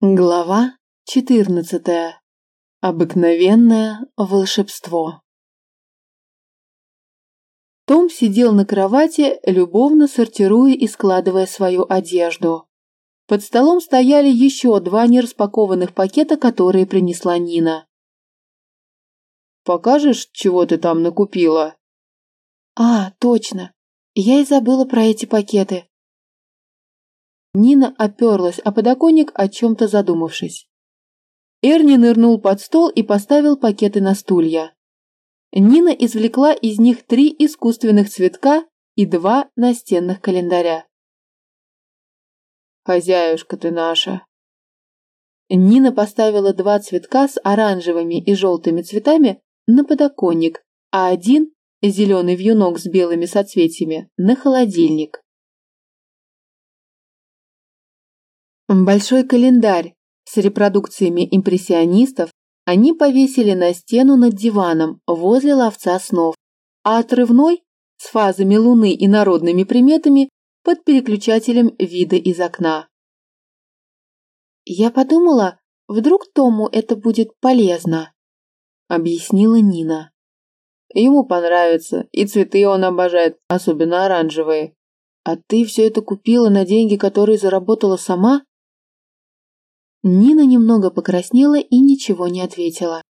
Глава четырнадцатая. Обыкновенное волшебство. Том сидел на кровати, любовно сортируя и складывая свою одежду. Под столом стояли еще два нераспакованных пакета, которые принесла Нина. «Покажешь, чего ты там накупила?» «А, точно. Я и забыла про эти пакеты. Нина оперлась о подоконник, о чем-то задумавшись. Эрни нырнул под стол и поставил пакеты на стулья. Нина извлекла из них три искусственных цветка и два настенных календаря. «Хозяюшка ты наша!» Нина поставила два цветка с оранжевыми и желтыми цветами на подоконник, а один, зеленый вьюнок с белыми соцветиями, на холодильник. Большой календарь с репродукциями импрессионистов они повесили на стену над диваном возле ловца снов, а отрывной с фазами Луны и народными приметами под переключателем вида из окна. «Я подумала, вдруг Тому это будет полезно», — объяснила Нина. «Ему понравится, и цветы он обожает, особенно оранжевые. А ты все это купила на деньги, которые заработала сама?» Нина немного покраснела и ничего не ответила.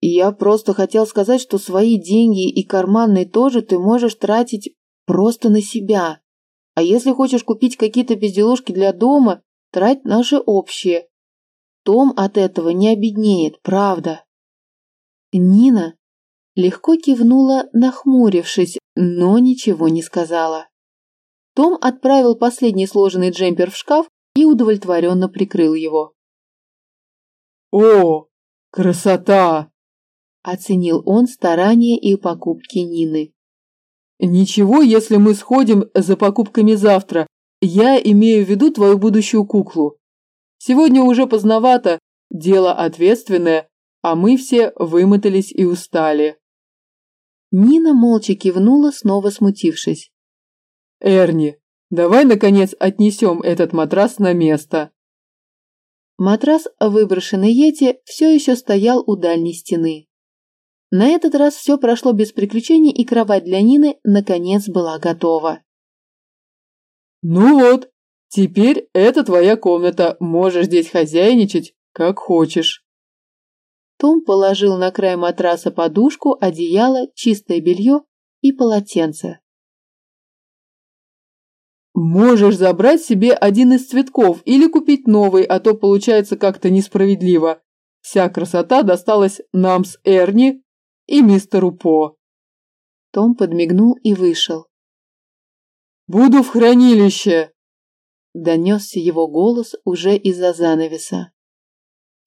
«Я просто хотел сказать, что свои деньги и карманные тоже ты можешь тратить просто на себя. А если хочешь купить какие-то безделушки для дома, трать наши общие. Том от этого не обеднеет, правда». Нина легко кивнула, нахмурившись, но ничего не сказала. Том отправил последний сложенный джемпер в шкаф и удовлетворенно прикрыл его. «О, красота!» – оценил он старания и покупки Нины. «Ничего, если мы сходим за покупками завтра. Я имею в виду твою будущую куклу. Сегодня уже поздновато, дело ответственное, а мы все вымотались и устали». Нина молча кивнула, снова смутившись. «Эрни, Давай, наконец, отнесем этот матрас на место. Матрас, выброшенный Йети, все еще стоял у дальней стены. На этот раз все прошло без приключений, и кровать для Нины, наконец, была готова. «Ну вот, теперь это твоя комната, можешь здесь хозяйничать, как хочешь». Том положил на край матраса подушку, одеяло, чистое белье и полотенце. Можешь забрать себе один из цветков или купить новый, а то получается как-то несправедливо. Вся красота досталась нам с Эрни и мистеру По. Том подмигнул и вышел. «Буду в хранилище!» Донесся его голос уже из-за занавеса.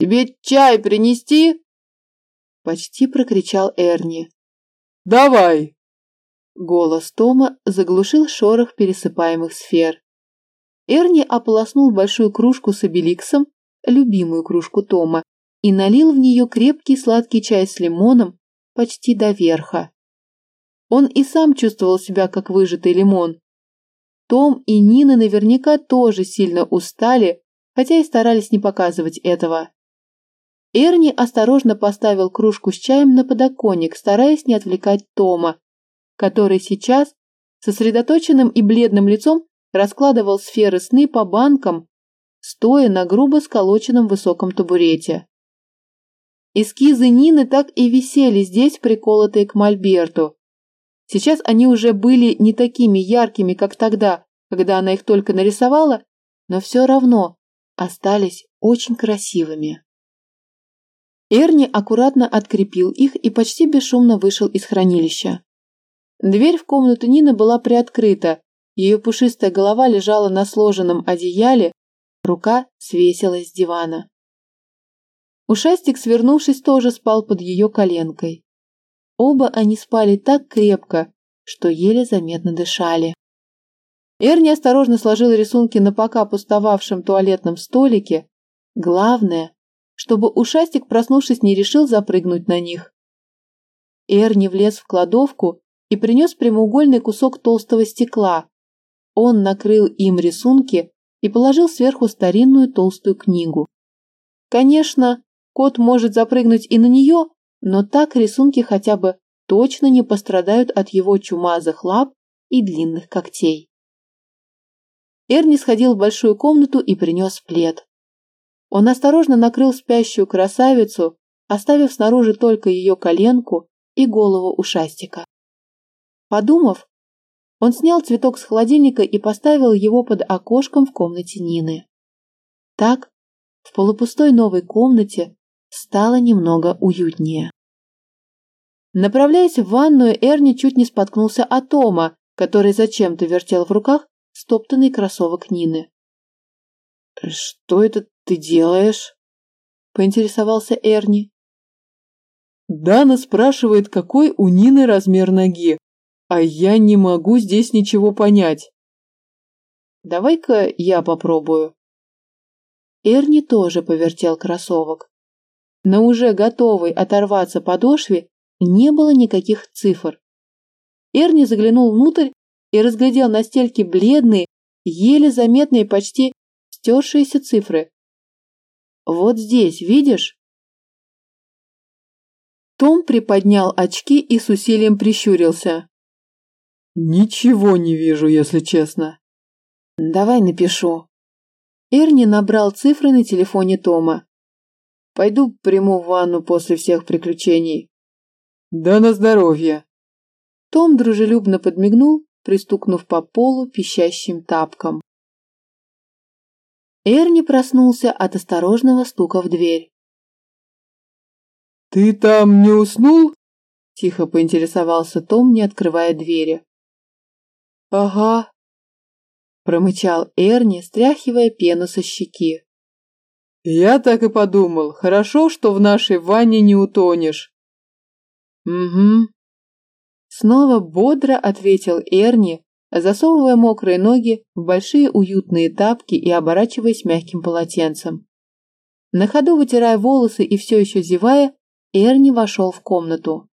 «Тебе чай принести?» Почти прокричал Эрни. «Давай!» Голос Тома заглушил шорох пересыпаемых сфер. Эрни ополоснул большую кружку с обеликсом, любимую кружку Тома, и налил в нее крепкий сладкий чай с лимоном почти до верха. Он и сам чувствовал себя как выжатый лимон. Том и Нина наверняка тоже сильно устали, хотя и старались не показывать этого. Эрни осторожно поставил кружку с чаем на подоконник, стараясь не отвлекать Тома, который сейчас сосредоточенным и бледным лицом раскладывал сферы сны по банкам, стоя на грубо сколоченном высоком табурете. Эскизы Нины так и висели здесь, приколотые к мольберту. Сейчас они уже были не такими яркими, как тогда, когда она их только нарисовала, но все равно остались очень красивыми. Эрни аккуратно открепил их и почти бесшумно вышел из хранилища. Дверь в комнату Нины была приоткрыта, ее пушистая голова лежала на сложенном одеяле, рука свесилась с дивана. Ушастик, свернувшись, тоже спал под ее коленкой. Оба они спали так крепко, что еле заметно дышали. Эрни осторожно сложил рисунки на пока пустовавшем туалетном столике. Главное, чтобы ушастик, проснувшись, не решил запрыгнуть на них. Эрни влез в кладовку и принес прямоугольный кусок толстого стекла. Он накрыл им рисунки, и положил сверху старинную толстую книгу. Конечно, кот может запрыгнуть и на нее, но так рисунки хотя бы точно не пострадают от его чумазых лап и длинных когтей. Эрни сходил в большую комнату и принес плед. Он осторожно накрыл спящую красавицу, оставив снаружи только ее коленку и голову ушастика. Подумав, он снял цветок с холодильника и поставил его под окошком в комнате Нины. Так, в полупустой новой комнате стало немного уютнее. Направляясь в ванную, Эрни чуть не споткнулся от Тома, который зачем-то вертел в руках стоптанный кроссовок Нины. «Что это ты делаешь?» – поинтересовался Эрни. Дана спрашивает, какой у Нины размер ноги, а я не могу здесь ничего понять. Давай-ка я попробую. Эрни тоже повертел кроссовок. На уже готовой оторваться подошве не было никаких цифр. Эрни заглянул внутрь и разглядел на стельке бледные, еле заметные, почти стершиеся цифры. Вот здесь, видишь? Том приподнял очки и с усилием прищурился. Ничего не вижу, если честно. Давай напишу. Эрни набрал цифры на телефоне Тома. Пойду приму ванну после всех приключений. Да на здоровье. Том дружелюбно подмигнул, пристукнув по полу пищащим тапком. Эрни проснулся от осторожного стука в дверь. «Ты там не уснул?» – тихо поинтересовался Том, не открывая двери. «Ага», – промычал Эрни, стряхивая пену со щеки. «Я так и подумал. Хорошо, что в нашей ванне не утонешь». «Угу». Снова бодро ответил Эрни, засовывая мокрые ноги в большие уютные тапки и оборачиваясь мягким полотенцем. На ходу вытирая волосы и все еще зевая, Эрни вошел в комнату.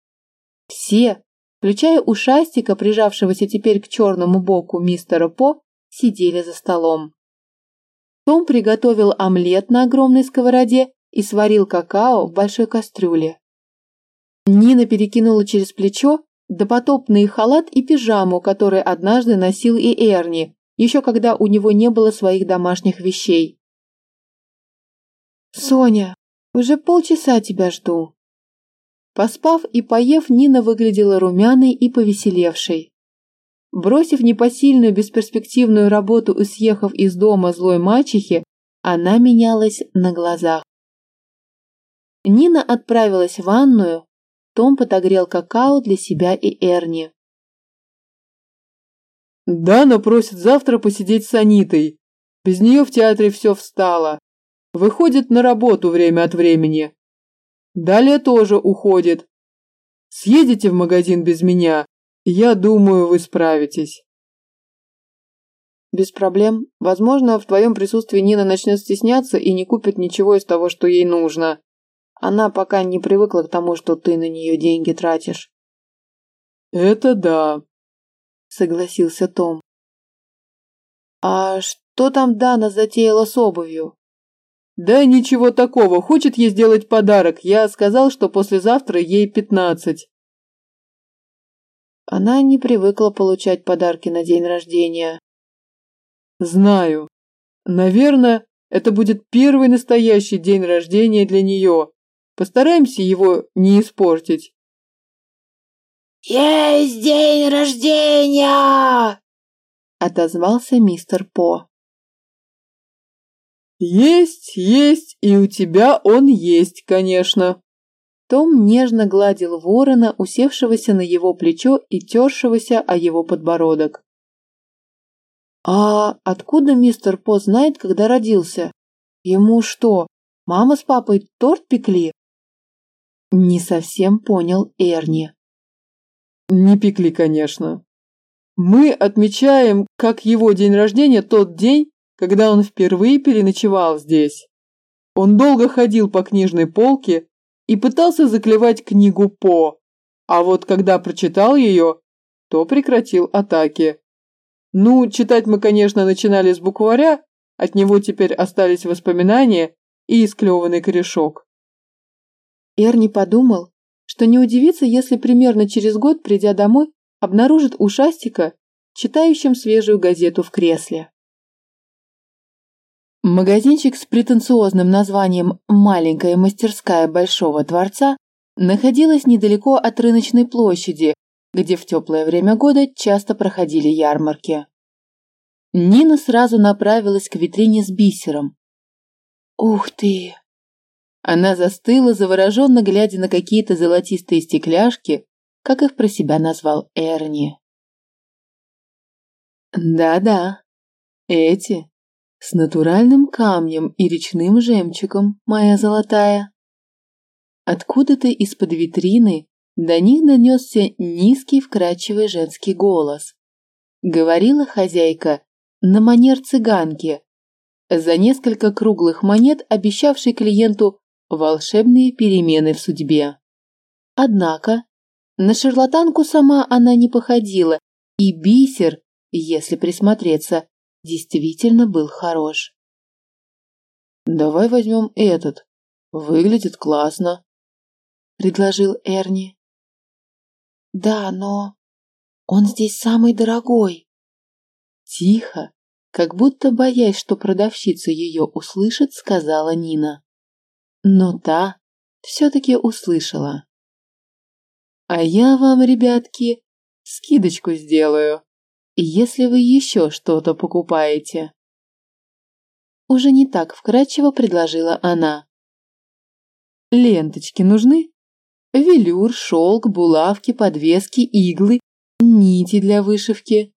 Все, включая ушастика, прижавшегося теперь к черному боку мистера По, сидели за столом. Том приготовил омлет на огромной сковороде и сварил какао в большой кастрюле. Нина перекинула через плечо допотопный халат и пижаму, который однажды носил и Эрни, еще когда у него не было своих домашних вещей. «Соня, уже полчаса тебя жду», Поспав и поев, Нина выглядела румяной и повеселевшей. Бросив непосильную бесперспективную работу и съехав из дома злой мачехи, она менялась на глазах. Нина отправилась в ванную, Том подогрел какао для себя и Эрни. «Дана просит завтра посидеть с Анитой. Без нее в театре все встало. Выходит на работу время от времени. Далее тоже уходит. Съедете в магазин без меня, я думаю, вы справитесь. Без проблем. Возможно, в твоем присутствии Нина начнет стесняться и не купит ничего из того, что ей нужно. Она пока не привыкла к тому, что ты на нее деньги тратишь. Это да, согласился Том. А что там Дана затеяла с обувью? Да ничего такого, хочет ей сделать подарок. Я сказал, что послезавтра ей пятнадцать. Она не привыкла получать подарки на день рождения. Знаю. Наверное, это будет первый настоящий день рождения для нее. Постараемся его не испортить. «Есть день рождения!» отозвался мистер По. Есть, есть, и у тебя он есть, конечно. Том нежно гладил ворона, усевшегося на его плечо и тершегося о его подбородок. «А откуда мистер По знает, когда родился? Ему что, мама с папой торт пекли?» Не совсем понял Эрни. «Не пекли, конечно. Мы отмечаем, как его день рождения, тот день, когда он впервые переночевал здесь. Он долго ходил по книжной полке и пытался заклевать книгу По, а вот когда прочитал ее, то прекратил атаки. Ну, читать мы, конечно, начинали с букваря, От него теперь остались воспоминания и исклеванный корешок. Эрни подумал, что не удивится, если примерно через год, придя домой, обнаружит ушастика, читающим свежую газету в кресле. Магазинчик с претенциозным названием «Маленькая мастерская Большого Дворца» находилась недалеко от рыночной площади, где в теплое время года часто проходили ярмарки. Нина сразу направилась к витрине с бисером. «Ух ты!» Она застыла, завороженно глядя на какие-то золотистые стекляшки, как их про себя назвал Эрни. «Да-да, эти, с натуральным камнем и речным жемчугом, моя золотая». Откуда-то из-под витрины до них донесся низкий вкрадчивый женский голос. Говорила хозяйка на манер цыганки, за несколько круглых монет, обещавшей клиенту волшебные перемены в судьбе. Однако на шарлатанку сама она не походила, и бисер, если присмотреться, действительно был хорош. «Давай возьмем этот. Выглядит классно», — предложил Эрни. «Да, но он здесь самый дорогой». Тихо, как будто боясь, что продавщица ее услышит, сказала Нина. Но та все-таки услышала. А я вам, ребятки, скидочку сделаю, если вы еще что-то покупаете. Уже не так вкратчиво предложила она. Ленточки нужны? Велюр, шелк, булавки, подвески, иглы, нити для вышивки.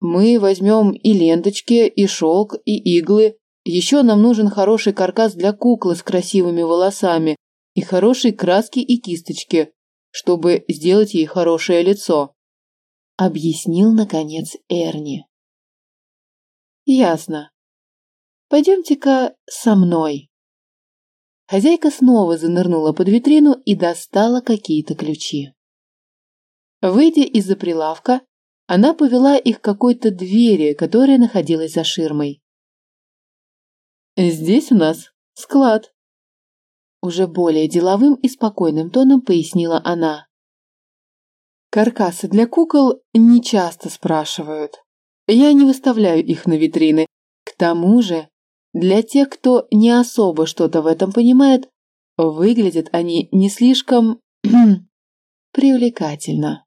Мы возьмем и ленточки, и шелк, и иглы. Еще нам нужен хороший каркас для куклы с красивыми волосами и хорошие краски и кисточки, чтобы сделать ей хорошее лицо. Объяснил, наконец, Эрни. Ясно. Пойдемте-ка со мной. Хозяйка снова занырнула под витрину и достала какие-то ключи. Выйдя из-за прилавка, она повела их к какой-то двери, которая находилась за ширмой. «Здесь у нас склад», уже более деловым и спокойным тоном пояснила она. Каркасы для кукол не часто спрашивают. Я не выставляю их на витрины. К тому же, для тех, кто не особо что-то в этом понимает, выглядят они не слишком привлекательно.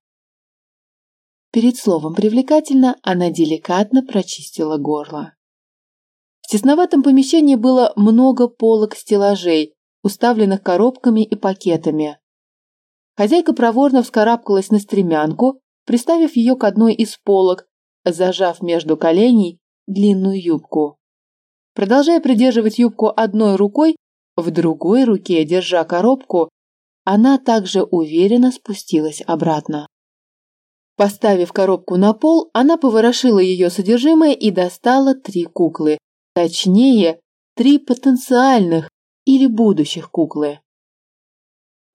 Перед словом «привлекательно» она деликатно прочистила горло. В тесноватом помещении было много полок стеллажей, уставленных коробками и пакетами. Хозяйка проворно вскарабкалась на стремянку, приставив ее к одной из полок, зажав между коленей длинную юбку. Продолжая придерживать юбку одной рукой, в другой руке, держа коробку, она также уверенно спустилась обратно. Поставив коробку на пол, она поворошила ее содержимое и достала три куклы, точнее, три потенциальных, или будущих куклы.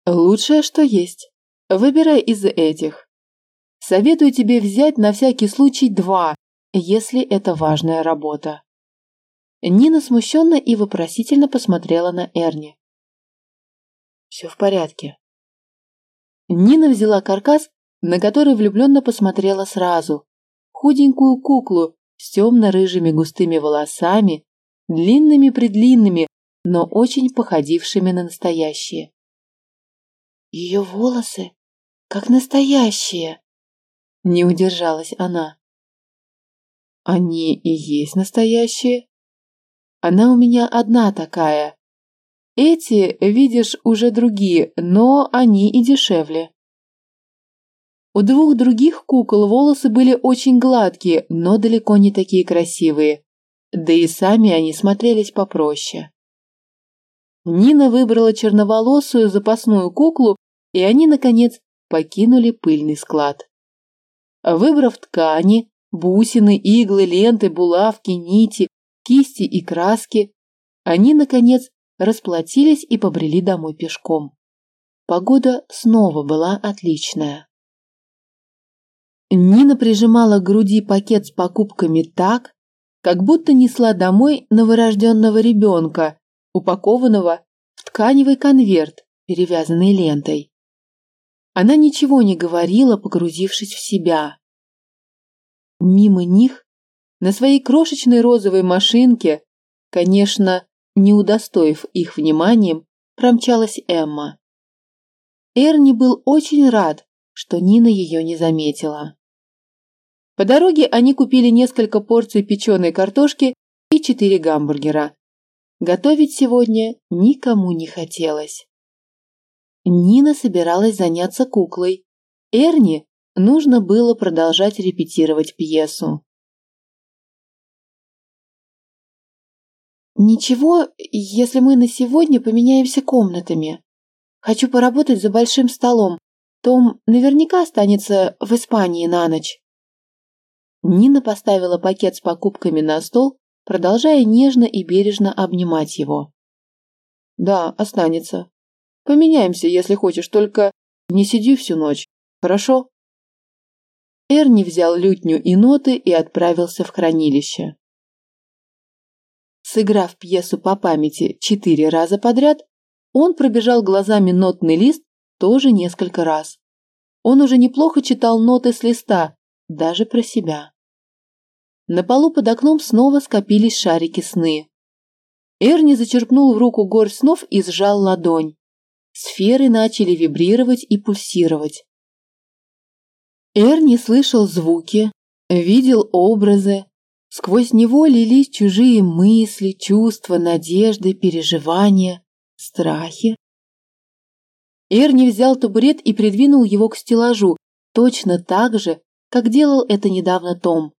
Лучшее, что есть. Выбирай из этих. Советую тебе взять на всякий случай два, если это важная работа. Нина смущенно и вопросительно посмотрела на Эрни. Все в порядке. Нина взяла каркас, на который влюбленно посмотрела сразу. Худенькую куклу с темно-рыжими густыми волосами, длинными-предлинными, но очень походившими на настоящие. Ее волосы как настоящие. Не удержалась она. Они и есть настоящие. Она у меня одна такая. Эти, видишь, уже другие, но они и дешевле. У двух других кукол волосы были очень гладкие, но далеко не такие красивые. Да и сами они смотрелись попроще. Нина выбрала черноволосую запасную куклу, и они, наконец, покинули пыльный склад. Выбрав ткани, бусины, иглы, ленты, булавки, нити, кисти и краски, они, наконец, расплатились и побрели домой пешком. Погода снова была отличная. Нина прижимала к груди пакет с покупками так, как будто несла домой новорожденного ребенка, упакованного в тканевый конверт, перевязанный лентой. Она ничего не говорила, погрузившись в себя. Мимо них, на своей крошечной розовой машинке, конечно, не удостоив их вниманием, промчалась Эмма. Эрни был очень рад, что Нина ее не заметила. По дороге они купили несколько порций печеной картошки и четыре гамбургера. Готовить сегодня никому не хотелось. Нина собиралась заняться куклой. Эрни нужно было продолжать репетировать пьесу. «Ничего, если мы на сегодня поменяемся комнатами. Хочу поработать за большим столом. Том наверняка останется в Испании на ночь». Нина поставила пакет с покупками на стол, продолжая нежно и бережно обнимать его. «Да, останется. Поменяемся, если хочешь, только не сиди всю ночь, хорошо?» Эрни взял лютню и ноты и отправился в хранилище. Сыграв пьесу по памяти четыре раза подряд, он пробежал глазами нотный лист тоже несколько раз. Он уже неплохо читал ноты с листа, даже про себя. На полу под окном снова скопились шарики сны. Эрни зачерпнул в руку горсть снов и сжал ладонь. Сферы начали вибрировать и пульсировать. Эрни слышал звуки, видел образы. Сквозь него лились чужие мысли, чувства, надежды, переживания, страхи. Эрни взял табурет и придвинул его к стеллажу, точно так же, как делал это недавно Том.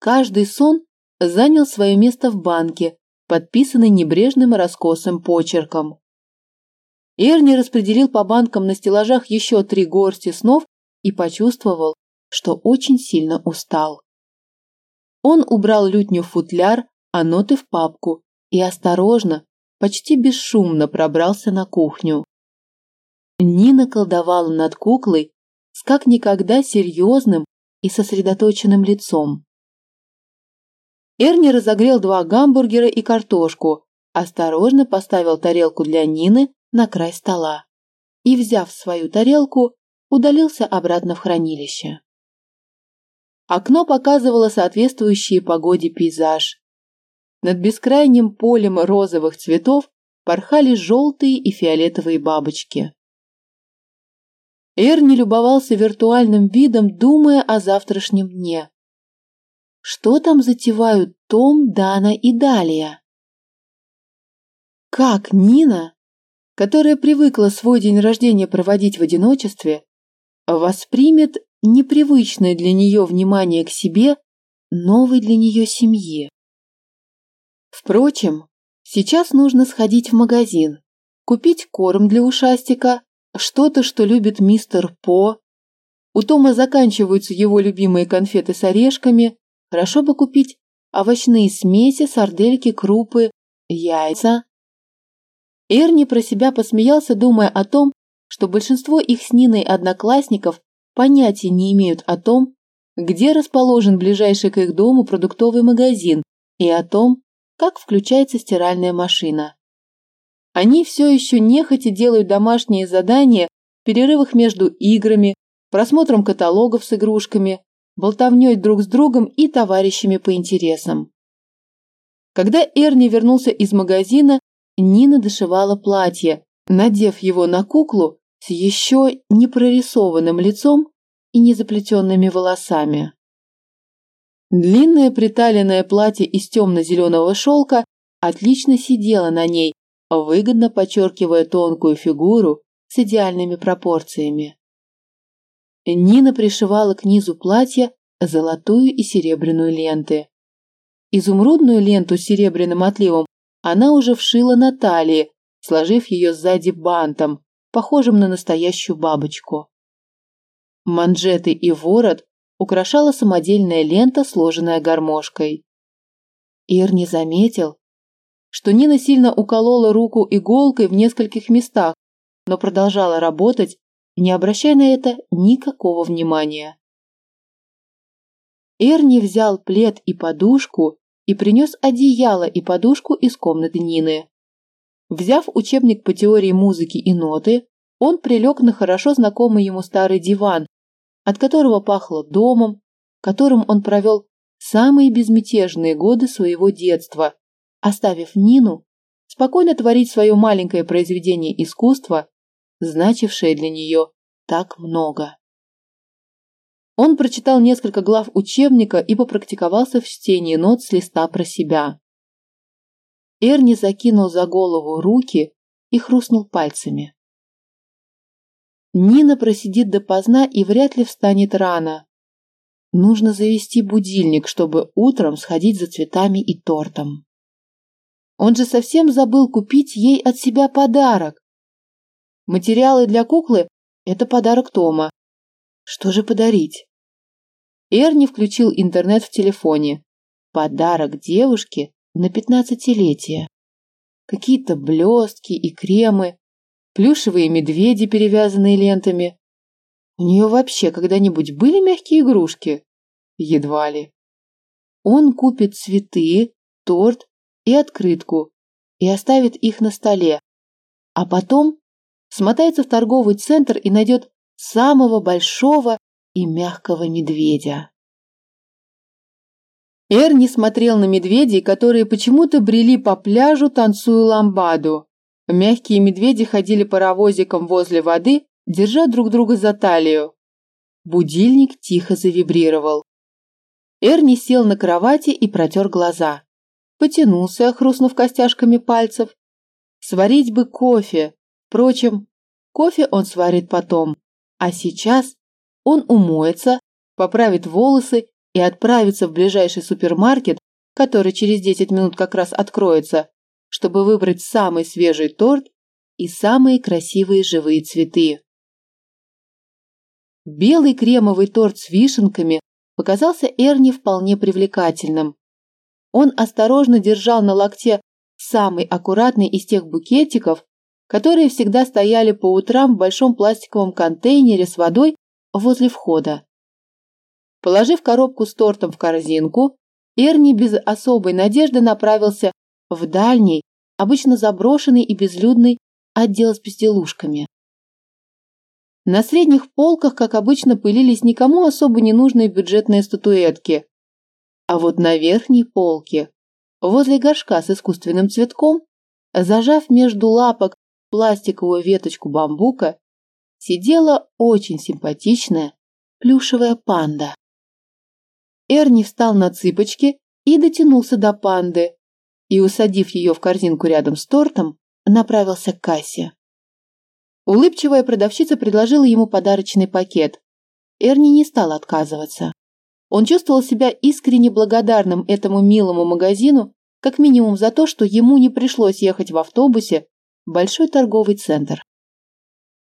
Каждый сон занял свое место в банке, подписанный небрежным раскосым почерком. Эрни распределил по банкам на стеллажах еще три горсти снов и почувствовал, что очень сильно устал. Он убрал лютню в футляр, а ноты в папку и осторожно, почти бесшумно пробрался на кухню. Нина колдовала над куклой с как никогда серьезным и сосредоточенным лицом. Эрни разогрел два гамбургера и картошку, осторожно поставил тарелку для Нины на край стола и, взяв свою тарелку, удалился обратно в хранилище. Окно показывало соответствующий погоде пейзаж. Над бескрайним полем розовых цветов порхали желтые и фиолетовые бабочки. Эрни любовался виртуальным видом, думая о завтрашнем дне. Что там затевают Том, Дана и Далия? Как Нина, которая привыкла свой день рождения проводить в одиночестве, воспримет непривычное для нее внимание к себе новой для нее семьи? Впрочем, сейчас нужно сходить в магазин, купить корм для ушастика, что-то, что любит мистер По. У Тома заканчиваются его любимые конфеты с орешками, Хорошо бы купить овощные смеси, сардельки, крупы, яйца. Эрни про себя посмеялся, думая о том, что большинство их с Ниной одноклассников понятия не имеют о том, где расположен ближайший к их дому продуктовый магазин и о том, как включается стиральная машина. Они все еще нехотя делают домашние задания в перерывах между играми, просмотром каталогов с игрушками, болтовней друг с другом и товарищами по интересам. Когда Эрни вернулся из магазина, Нина дошивала платье, надев его на куклу с еще не прорисованным лицом и незаплетенными волосами. Длинное приталенное платье из темно-зеленого шелка отлично сидело на ней, выгодно подчеркивая тонкую фигуру с идеальными пропорциями. Нина пришивала к низу платья золотую и серебряную ленты. Изумрудную ленту с серебряным отливом она уже вшила на талии, сложив ее сзади бантом, похожим на настоящую бабочку. Манжеты и ворот украшала самодельная лента, сложенная гармошкой. Ирни заметил, что Нина сильно уколола руку иголкой в нескольких местах, но продолжала работать не обращая на это никакого внимания. Эрни взял плед и подушку и принес одеяло и подушку из комнаты Нины. Взяв учебник по теории музыки и ноты, он прилег на хорошо знакомый ему старый диван, от которого пахло домом, которым он провел самые безмятежные годы своего детства, оставив Нину спокойно творить свое маленькое произведение искусства, значившее для нее так много. Он прочитал несколько глав учебника и попрактиковался в чтении нот с листа про себя. Эрни закинул за голову руки и хрустнул пальцами. Нина просидит допоздна и вряд ли встанет рано. Нужно завести будильник, чтобы утром сходить за цветами и тортом. Он же совсем забыл купить ей от себя подарок. Материалы для куклы – это подарок Тома. Что же подарить? Эрни включил интернет в телефоне. Подарок девушке на пятнадцатилетие. Какие-то блестки и кремы, плюшевые медведи, перевязанные лентами. У нее вообще когда-нибудь были мягкие игрушки? Едва ли. Он купит цветы, торт и открытку и оставит их на столе, а потом смотается в торговый центр и найдет самого большого и мягкого медведя. Эрни смотрел на медведей, которые почему-то брели по пляжу, танцуя ламбаду. Мягкие медведи ходили паровозиком возле воды, держа друг друга за талию. Будильник тихо завибрировал. Эрни сел на кровати и протер глаза. Потянулся, хрустнув костяшками пальцев. Сварить бы кофе. Впрочем, кофе он сварит потом. А сейчас он умоется, поправит волосы и отправится в ближайший супермаркет, который через 10 минут как раз откроется, чтобы выбрать самый свежий торт и самые красивые живые цветы. Белый кремовый торт с вишенками показался Эрни вполне привлекательным. Он осторожно держал на локте самый аккуратный из тех букетиков, которые всегда стояли по утрам в большом пластиковом контейнере с водой возле входа. Положив коробку с тортом в корзинку, Эрни без особой надежды направился в дальний, обычно заброшенный и безлюдный отдел с безделушками. На средних полках, как обычно, пылились никому особо не нужные бюджетные статуэтки. А вот на верхней полке, возле горшка с искусственным цветком, зажав между лапок пластиковую веточку бамбука, сидела очень симпатичная плюшевая панда. Эрни встал на цыпочки и дотянулся до панды, и, усадив ее в корзинку рядом с тортом, направился к кассе. Улыбчивая продавщица предложила ему подарочный пакет. Эрни не стал отказываться. Он чувствовал себя искренне благодарным этому милому магазину, как минимум за то, что ему не пришлось ехать в автобусе в большой торговый центр.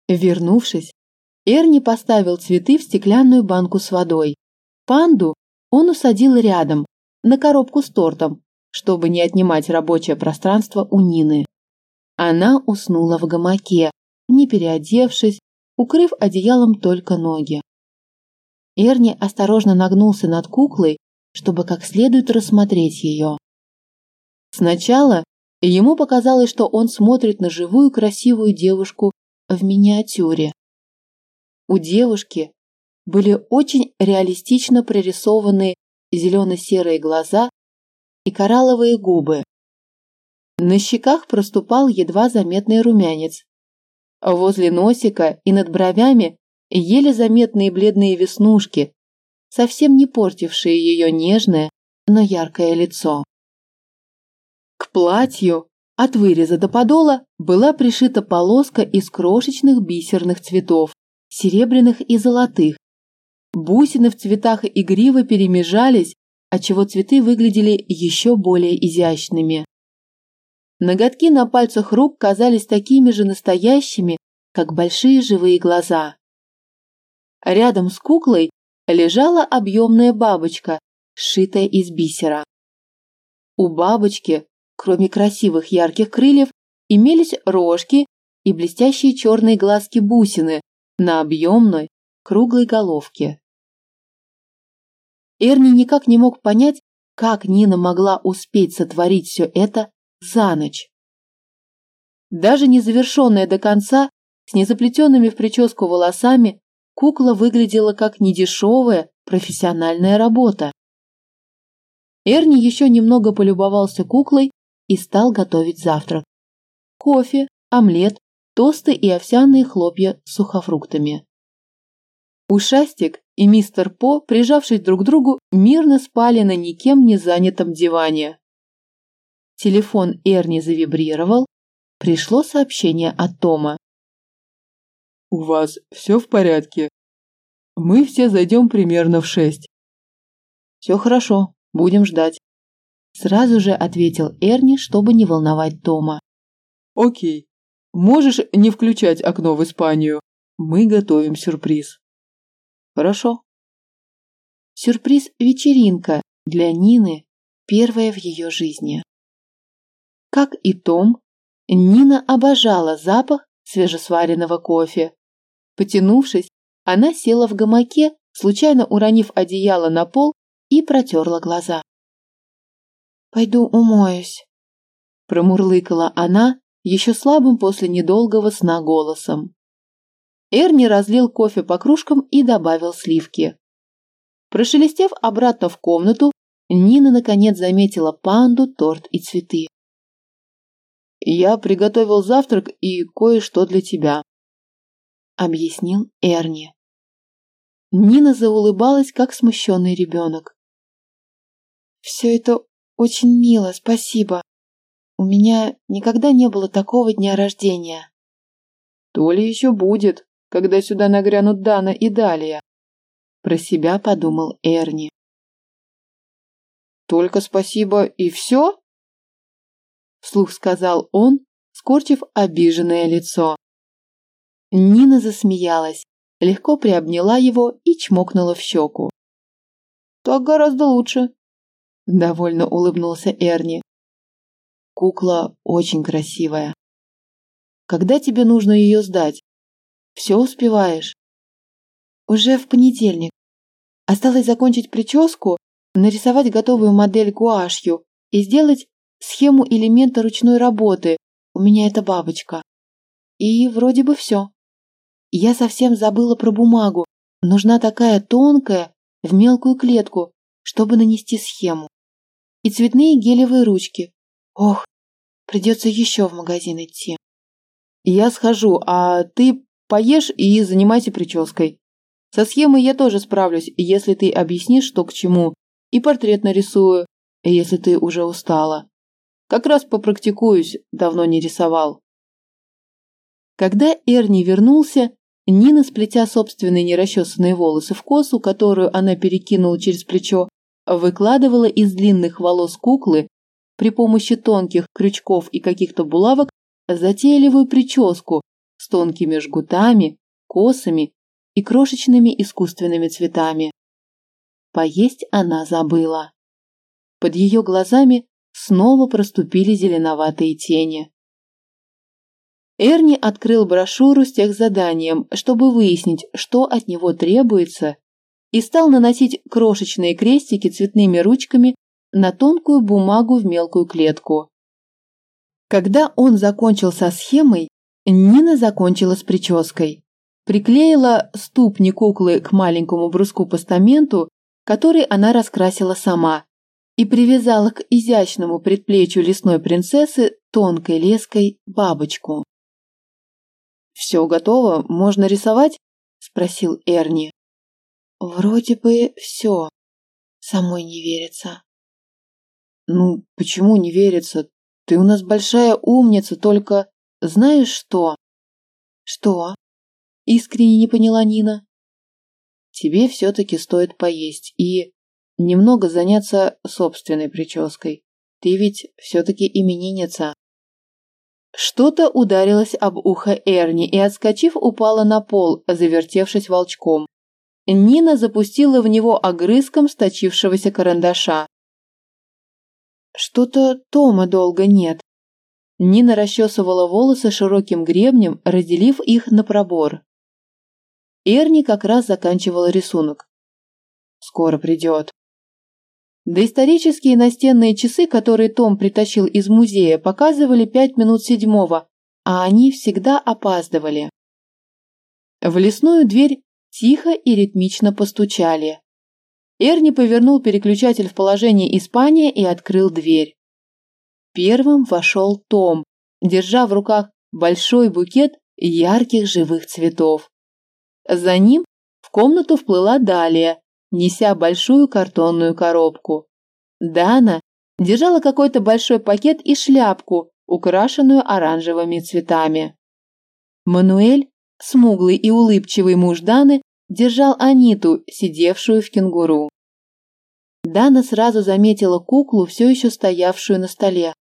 Вернувшись, Эрни поставил цветы в стеклянную банку с водой. Панду он усадил рядом, на коробку с тортом, чтобы не отнимать рабочее пространство у Нины. Она уснула в гамаке, не переодевшись, укрыв одеялом только ноги. Эрни осторожно нагнулся над куклой, чтобы как следует рассмотреть ее. Сначала ему показалось, что он смотрит на живую красивую девушку в миниатюре. У девушки были очень реалистично прорисованные зелено-серые глаза и коралловые губы. На щеках проступал едва заметный румянец. Возле носика и над бровями еле заметные бледные веснушки, совсем не портившие ее нежное, но яркое лицо. К платью от выреза до подола была пришита полоска из крошечных бисерных цветов, серебряных и золотых. Бусины в цветах игриво перемежались, отчего цветы выглядели еще более изящными. Ноготки на пальцах рук казались такими же настоящими, как большие живые глаза. Рядом с куклой лежала объемная бабочка, сшитая из бисера. У бабочки Кроме красивых ярких крыльев, имелись рожки и блестящие черные глазки-бусины на объемной, круглой головке. Эрни никак не мог понять, как Нина могла успеть сотворить все это за ночь. Даже не завершенная до конца, с незаплетенными в прическу волосами, кукла выглядела как недешевая профессиональная работа. Эрни еще немного полюбовался куклой и стал готовить завтрак. Кофе, омлет, тосты и овсяные хлопья с сухофруктами. Ушастик и мистер По, прижавшись друг к другу, мирно спали на никем не занятом диване. Телефон Эрни завибрировал. Пришло сообщение от Тома. «У вас все в порядке? Мы все зайдем примерно в шесть». «Все хорошо, будем ждать». Сразу же ответил Эрни, чтобы не волновать Тома. «Окей, можешь не включать окно в Испанию. Мы готовим сюрприз». Хорошо. Сюрприз-вечеринка для Нины, первая в ее жизни. Как и Том, Нина обожала запах свежесваренного кофе. Потянувшись, она села в гамаке, случайно уронив одеяло на пол и протерла глаза. «Пойду умоюсь», – промурлыкала она еще слабым после недолгого сна голосом. Эрни разлил кофе по кружкам и добавил сливки. Прошелестев обратно в комнату, Нина наконец заметила панду, торт и цветы. «Я приготовил завтрак и кое-что для тебя», — объяснил Эрни. Нина заулыбалась, как смущенный ребенок. «Все это очень мило, спасибо. У меня никогда не было такого дня рождения». «То ли еще будет», когда сюда нагрянут Дана и Далия. Про себя подумал Эрни. Только спасибо и все? Вслух сказал он, скорчив обиженное лицо. Нина засмеялась, легко приобняла его и чмокнула в щеку. «Так гораздо лучше», — довольно улыбнулся Эрни. «Кукла очень красивая. Когда тебе нужно ее сдать?» Все успеваешь? Уже в понедельник. Осталось закончить прическу, нарисовать готовую модель гуашью и сделать схему элемента ручной работы. У меня это бабочка. И вроде бы все. Я совсем забыла про бумагу. Нужна такая тонкая, в мелкую клетку, чтобы нанести схему. И цветные гелевые ручки. Ох, придется еще в магазин идти. Я схожу, а ты Поешь и занимайся прической. Со схемой я тоже справлюсь, если ты объяснишь, что к чему. И портрет нарисую, если ты уже устала. Как раз попрактикуюсь, давно не рисовал. Когда Эрни вернулся, Нина, сплетя собственные нерасчесанные волосы в косу, которую она перекинула через плечо, выкладывала из длинных волос куклы при помощи тонких крючков и каких-то булавок затейливую прическу, с тонкими жгутами, косами и крошечными искусственными цветами. Поесть она забыла. Под ее глазами снова проступили зеленоватые тени. Эрни открыл брошюру с техзаданием, чтобы выяснить, что от него требуется, и стал наносить крошечные крестики цветными ручками на тонкую бумагу в мелкую клетку. Когда он закончил со схемой, Нина закончила с прической. Приклеила ступни куклы к маленькому бруску-постаменту, который она раскрасила сама, и привязала к изящному предплечью лесной принцессы тонкой леской бабочку. «Все готово? Можно рисовать?» – спросил Эрни. «Вроде бы все. Самой не верится». «Ну, почему не верится? Ты у нас большая умница, только...» Знаешь что? Что? Искренне не поняла Нина. Тебе все-таки стоит поесть и немного заняться собственной прической. Ты ведь все-таки именинница. Что-то ударилось об ухо Эрни и, отскочив, упало на пол, завертевшись волчком. Нина запустила в него огрызком сточившегося карандаша. «Что-то Тома долго нет», Нина расчесывала волосы широким гребнем, разделив их на пробор. Эрни как раз заканчивала рисунок. «Скоро придет». Доисторические настенные часы, которые Том притащил из музея, показывали пять минут седьмого, а они всегда опаздывали. В лесную дверь тихо и ритмично постучали. Эрни повернул переключатель в положение Испания и открыл дверь. Первым вошел Том, держа в руках большой букет ярких живых цветов. За ним в комнату вплыла Далия, неся большую картонную коробку. Дана держала какой-то большой пакет и шляпку, украшенную оранжевыми цветами. Мануэль, смуглый и улыбчивый муж Даны, держал Аниту, сидевшую в кенгуру. Дана сразу заметила куклу, все еще стоявшую на столе.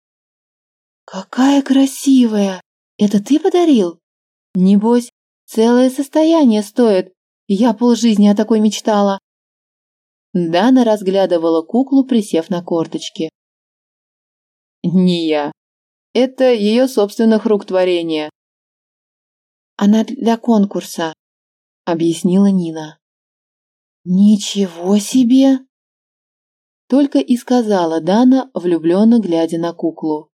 «Какая красивая! Это ты подарил? Небось, целое состояние стоит. Я полжизни о такой мечтала». Дана разглядывала куклу, присев на корточки. «Не я. Это ее собственных рук творение». «Она для конкурса», — объяснила Нина. «Ничего себе!» Только и сказала Дана, влюбленно глядя на куклу.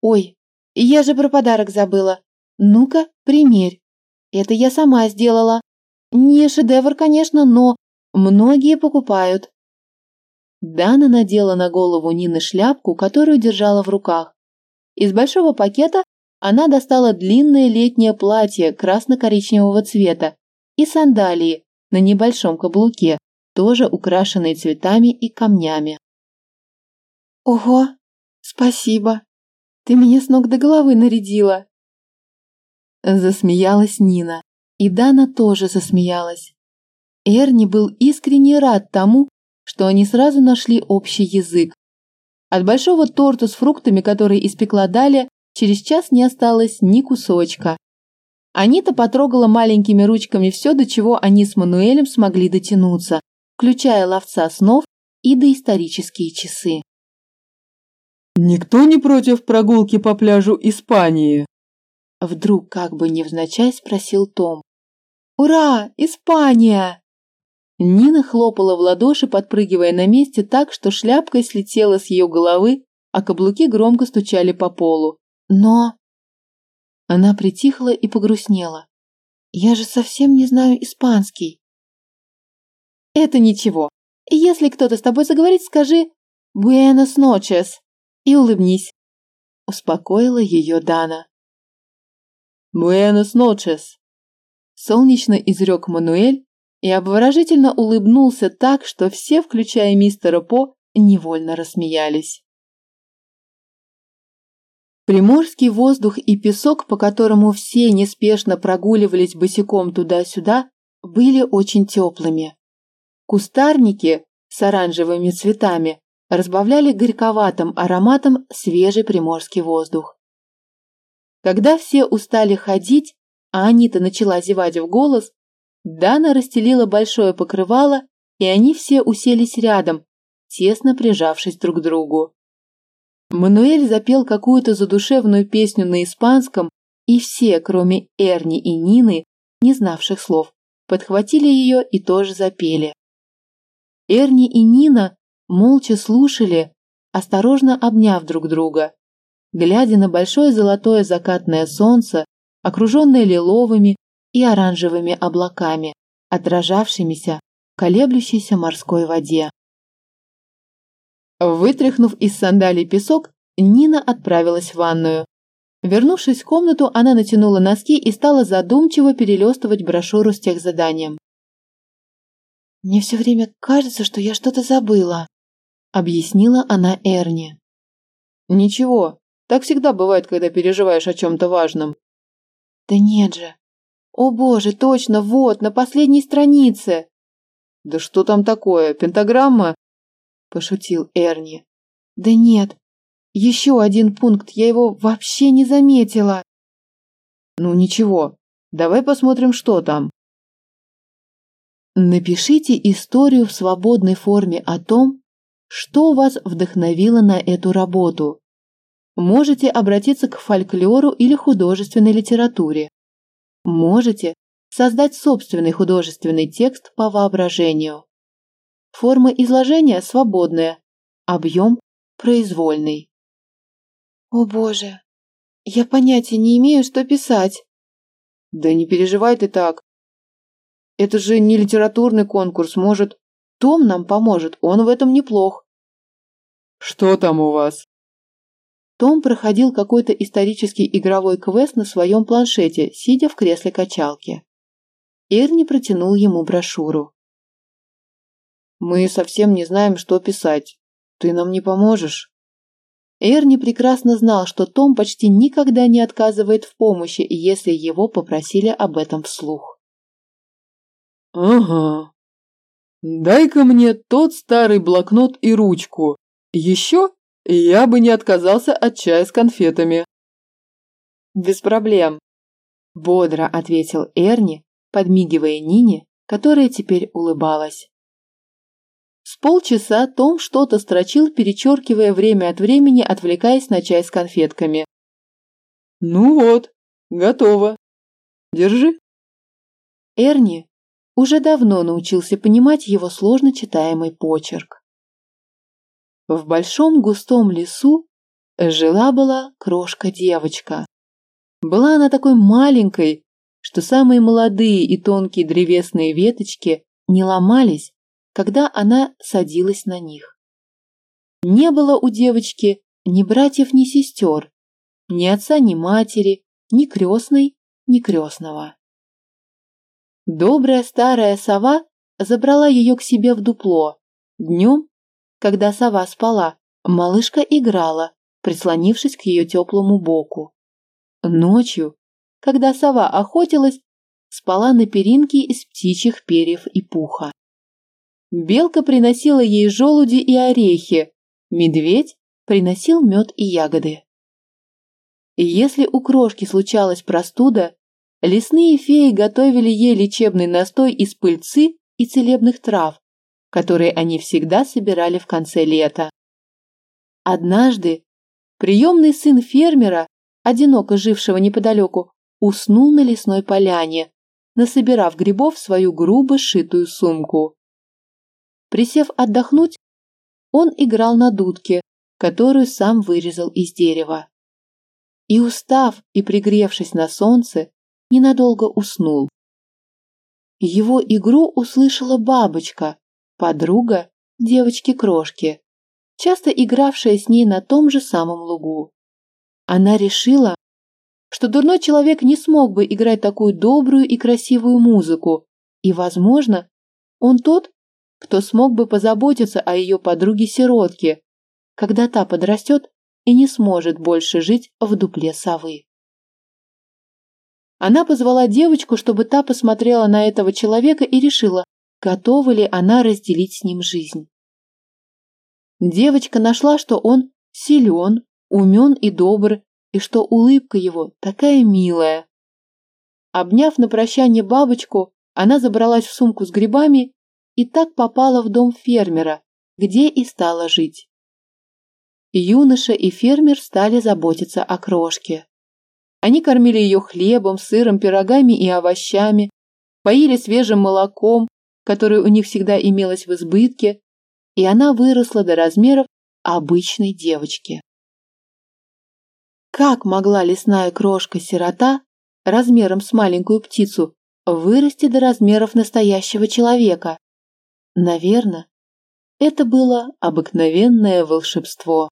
«Ой, я же про подарок забыла. Ну-ка, примерь. Это я сама сделала. Не шедевр, конечно, но Многие покупают. Дана надела на голову Нины шляпку, которую держала в руках. Из большого пакета она достала длинное летнее платье красно-коричневого цвета и сандалии на небольшом каблуке, тоже украшенные цветами и камнями. «Ого, спасибо! Ты меня с ног до головы нарядила!» Засмеялась Нина, и Дана тоже засмеялась. Эрни был искренне рад тому, что они сразу нашли общий язык. От большого торта с фруктами, который испекла Даля, через час не осталось ни кусочка. Анита потрогала маленькими ручками все, до чего они с Мануэлем смогли дотянуться, включая ловца снов и доисторические часы. «Никто не против прогулки по пляжу Испании?» Вдруг, как бы невзначай, спросил Том. «Ура! Испания!» Нина хлопала в ладоши, подпрыгивая на месте так, что шляпкой слетела с ее головы, а каблуки громко стучали по полу. Но... Она притихла и погрустнела. Я же совсем не знаю испанский. Это ничего. Если кто-то с тобой заговорит, скажи «Buenos noches» и улыбнись. Успокоила ее Дана. «Buenos noches», солнечно изрек Мануэль, и обворожительно улыбнулся так, что все, включая мистера По, невольно рассмеялись. Приморский воздух и песок, по которому все неспешно прогуливались босиком туда-сюда, были очень теплыми. Кустарники с оранжевыми цветами разбавляли горьковатым ароматом свежий приморский воздух. Когда все устали ходить, а Анита начала зевать в голос, Дана расстелила большое покрывало, и они все уселись рядом, тесно прижавшись друг к другу. Мануэль запел какую-то задушевную песню на испанском, и все, кроме Эрни и Нины, не знавших слов, подхватили ее и тоже запели. Эрни и Нина молча слушали, осторожно обняв друг друга, глядя на большое золотое закатное солнце, окруженное лиловыми и оранжевыми облаками, отражавшимися в колеблющейся морской воде. Вытряхнув из сандалий песок, Нина отправилась в ванную. Вернувшись в комнату, она натянула носки и стала задумчиво перелистывать брошюру с техзаданием. «Мне все время кажется, что я что-то забыла», — объяснила она Эрни. «Ничего, так всегда бывает, когда переживаешь о чем-то важном». «Да нет же, «О боже, точно, вот, на последней странице!» «Да что там такое, пентаграмма?» – пошутил Эрни. «Да нет, еще один пункт, я его вообще не заметила!» «Ну ничего, давай посмотрим, что там!» Напишите историю в свободной форме о том, что вас вдохновило на эту работу. Можете обратиться к фольклору или художественной литературе. Можете создать собственный художественный текст по воображению. Форма изложения свободная, объем произвольный. О боже, я понятия не имею, что писать. Да не переживай ты так. Это же не литературный конкурс, может, Том нам поможет, он в этом неплох. Что там у вас? Том проходил какой-то исторический игровой квест на своем планшете, сидя в кресле качалки. Эрни протянул ему брошюру. «Мы совсем не знаем, что писать. Ты нам не поможешь?» Эрни прекрасно знал, что Том почти никогда не отказывает в помощи, если его попросили об этом вслух. «Ага. Дай-ка мне тот старый блокнот и ручку. Еще я бы не отказался от чая с конфетами». «Без проблем», – бодро ответил Эрни, подмигивая Нине, которая теперь улыбалась. С полчаса Том что-то строчил, перечеркивая время от времени, отвлекаясь на чай с конфетками. «Ну вот, готово. Держи». Эрни уже давно научился понимать его сложно читаемый почерк. В большом густом лесу жила-была крошка-девочка. Была она такой маленькой, что самые молодые и тонкие древесные веточки не ломались, когда она садилась на них. Не было у девочки ни братьев, ни сестер, ни отца, ни матери, ни крестной, ни крестного. Добрая старая сова забрала ее к себе в дупло. Днем, когда сова спала, малышка играла, прислонившись к ее теплому боку. Ночью, когда сова охотилась, спала на перинке из птичьих перьев и пуха. Белка приносила ей желуди и орехи, медведь приносил мед и ягоды. Если у крошки случалась простуда, лесные феи готовили ей лечебный настой из пыльцы и целебных трав, которые они всегда собирали в конце лета. Однажды приемный сын фермера, одиноко жившего неподалеку, уснул на лесной поляне, насобирав грибов в свою грубо сшитую сумку. Присев отдохнуть, он играл на дудке, которую сам вырезал из дерева. И устав и пригревшись на солнце, ненадолго уснул. Его игру услышала бабочка, подруга девочки-крошки, часто игравшая с ней на том же самом лугу. Она решила, что дурной человек не смог бы играть такую добрую и красивую музыку, и, возможно, он тот, кто смог бы позаботиться о ее подруге-сиротке, когда та подрастет и не сможет больше жить в дупле совы. Она позвала девочку, чтобы та посмотрела на этого человека и решила, готова ли она разделить с ним жизнь. Девочка нашла, что он силен, умен и добр, и что улыбка его такая милая. Обняв на прощание бабочку, она забралась в сумку с грибами и так попала в дом фермера, где и стала жить. Юноша и фермер стали заботиться о крошке. Они кормили ее хлебом, сыром, пирогами и овощами, поили свежим молоком, которое у них всегда имелось в избытке, и она выросла до размеров обычной девочки. Как могла лесная крошка-сирота размером с маленькую птицу вырасти до размеров настоящего человека? Наверное, это было обыкновенное волшебство.